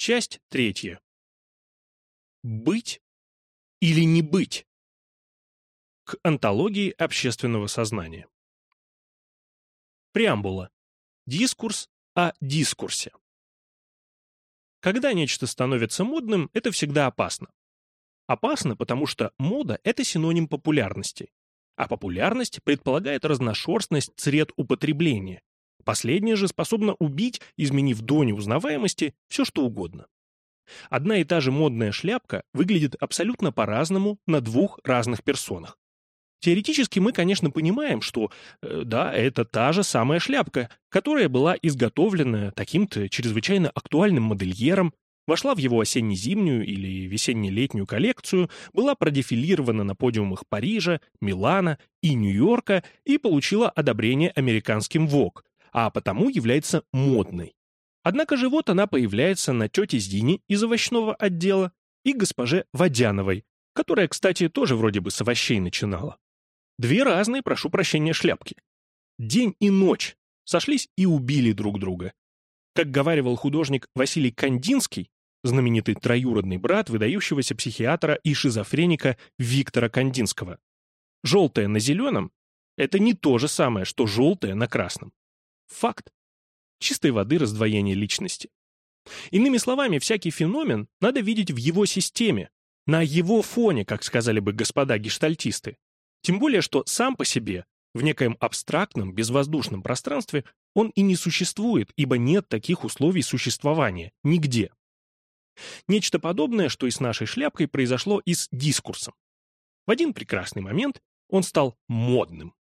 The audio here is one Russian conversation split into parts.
Часть третья. Быть или не быть? К антологии общественного сознания. Преамбула. Дискурс о дискурсе. Когда нечто становится модным, это всегда опасно. Опасно, потому что мода – это синоним популярности. А популярность предполагает разношерстность сред употребления. Последнее же способно убить, изменив до неузнаваемости, все что угодно. Одна и та же модная шляпка выглядит абсолютно по-разному на двух разных персонах. Теоретически мы, конечно, понимаем, что, э, да, это та же самая шляпка, которая была изготовлена таким-то чрезвычайно актуальным модельером, вошла в его осенне-зимнюю или весенне-летнюю коллекцию, была продефилирована на подиумах Парижа, Милана и Нью-Йорка и получила одобрение американским ВОК, а потому является модной. Однако же вот она появляется на тете Зине из овощного отдела и госпоже Водяновой, которая, кстати, тоже вроде бы с овощей начинала. Две разные, прошу прощения, шляпки. День и ночь сошлись и убили друг друга. Как говаривал художник Василий Кандинский, знаменитый троюродный брат выдающегося психиатра и шизофреника Виктора Кандинского, желтое на зеленом — это не то же самое, что желтое на красном. Факт. Чистой воды раздвоение личности. Иными словами, всякий феномен надо видеть в его системе, на его фоне, как сказали бы господа гештальтисты. Тем более, что сам по себе, в некоем абстрактном, безвоздушном пространстве, он и не существует, ибо нет таких условий существования нигде. Нечто подобное, что и с нашей шляпкой, произошло и с дискурсом. В один прекрасный момент он стал модным.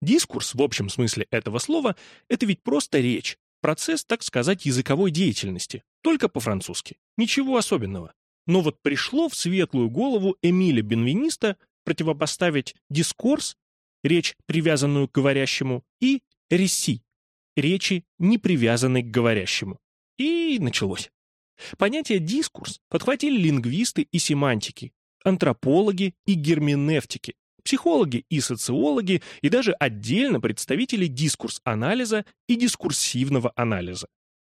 Дискурс, в общем смысле этого слова, это ведь просто речь, процесс, так сказать, языковой деятельности, только по-французски. Ничего особенного. Но вот пришло в светлую голову Эмиля Бенвениста противопоставить дискурс, речь, привязанную к говорящему, и реси, речи, не привязанной к говорящему. И началось. Понятие «дискурс» подхватили лингвисты и семантики, антропологи и герменевтики, психологи и социологи и даже отдельно представители дискурс-анализа и дискурсивного анализа.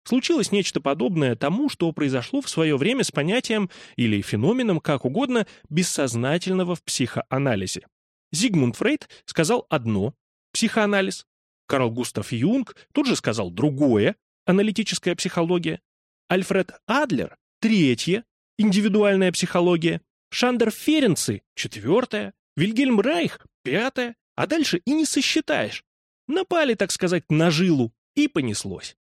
Случилось нечто подобное тому, что произошло в свое время с понятием или феноменом, как угодно, бессознательного в психоанализе. Зигмунд Фрейд сказал одно – психоанализ. Карл Густав Юнг тут же сказал другое – аналитическая психология. Альфред Адлер – третье – индивидуальная психология. Шандер Ференци – четвертое. Вильгельм Райх – пятое. А дальше и не сосчитаешь. Напали, так сказать, на жилу, и понеслось.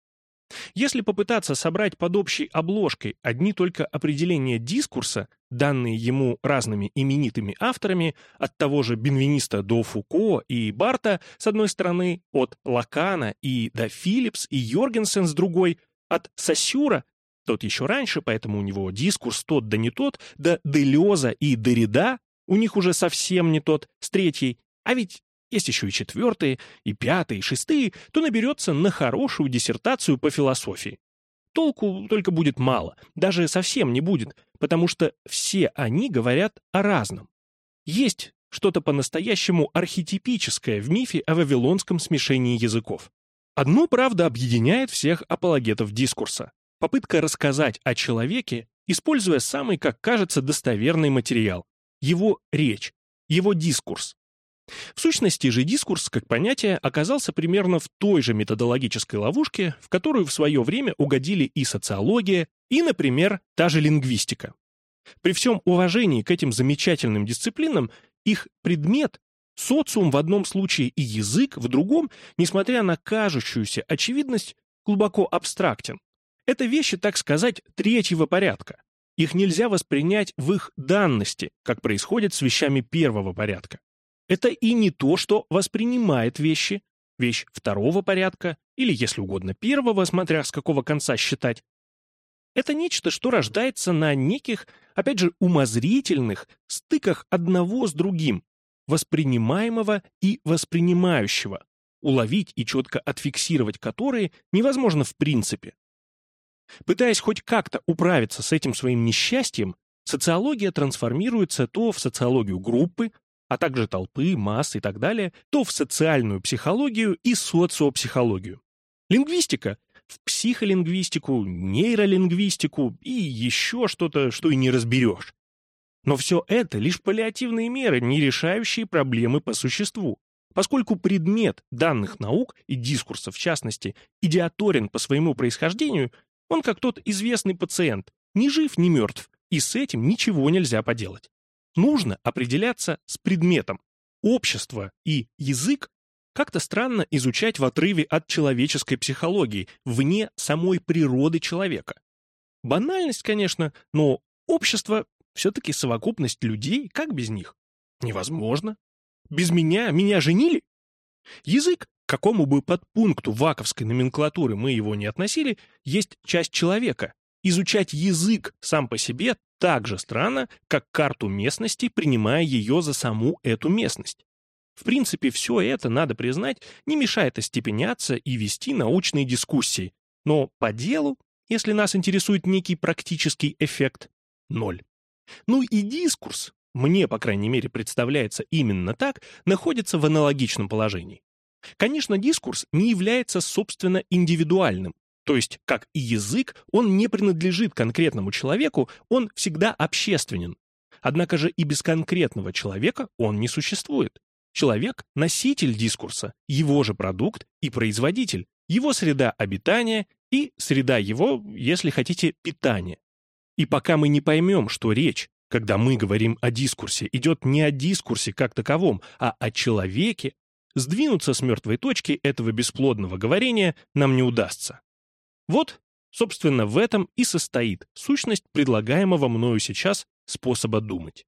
Если попытаться собрать под общей обложкой одни только определения дискурса, данные ему разными именитыми авторами, от того же Бенвениста до Фуко и Барта с одной стороны, от Лакана и до Филлипс и Йоргенсен с другой, от Сосюра, тот еще раньше, поэтому у него дискурс тот да не тот, да Делеза и Дорида, у них уже совсем не тот, с третьей, а ведь есть еще и четвертые, и пятые, и шестые, то наберется на хорошую диссертацию по философии. Толку только будет мало, даже совсем не будет, потому что все они говорят о разном. Есть что-то по-настоящему архетипическое в мифе о вавилонском смешении языков. Одно, правда, объединяет всех апологетов дискурса. Попытка рассказать о человеке, используя самый, как кажется, достоверный материал – его речь, его дискурс, в сущности же дискурс, как понятие, оказался примерно в той же методологической ловушке, в которую в свое время угодили и социология, и, например, та же лингвистика. При всем уважении к этим замечательным дисциплинам, их предмет, социум в одном случае и язык в другом, несмотря на кажущуюся очевидность, глубоко абстрактен. Это вещи, так сказать, третьего порядка. Их нельзя воспринять в их данности, как происходит с вещами первого порядка. Это и не то, что воспринимает вещи, вещь второго порядка, или, если угодно, первого, смотря с какого конца считать. Это нечто, что рождается на неких, опять же, умозрительных стыках одного с другим, воспринимаемого и воспринимающего, уловить и четко отфиксировать которые невозможно в принципе. Пытаясь хоть как-то управиться с этим своим несчастьем, социология трансформируется то в социологию группы, а также толпы, масс и так далее, то в социальную психологию и социопсихологию. Лингвистика в психолингвистику, нейролингвистику и еще что-то, что и не разберешь. Но все это лишь паллиативные меры, не решающие проблемы по существу. Поскольку предмет данных наук и дискурса, в частности, идиаторен по своему происхождению, он как тот известный пациент, ни жив, ни мертв, и с этим ничего нельзя поделать. Нужно определяться с предметом. Общество и язык как-то странно изучать в отрыве от человеческой психологии, вне самой природы человека. Банальность, конечно, но общество все-таки совокупность людей, как без них? Невозможно. Без меня меня женили? Язык, какому бы подпункту ваковской номенклатуры мы его не относили, есть часть человека. Изучать язык сам по себе так же странно, как карту местности, принимая ее за саму эту местность. В принципе, все это, надо признать, не мешает остепеняться и вести научные дискуссии. Но по делу, если нас интересует некий практический эффект, ноль. Ну и дискурс, мне, по крайней мере, представляется именно так, находится в аналогичном положении. Конечно, дискурс не является, собственно, индивидуальным, то есть, как и язык, он не принадлежит конкретному человеку, он всегда общественен. Однако же и без конкретного человека он не существует. Человек – носитель дискурса, его же продукт и производитель, его среда обитания и среда его, если хотите, питания. И пока мы не поймем, что речь, когда мы говорим о дискурсе, идет не о дискурсе как таковом, а о человеке, сдвинуться с мертвой точки этого бесплодного говорения нам не удастся. Вот, собственно, в этом и состоит сущность предлагаемого мною сейчас способа думать.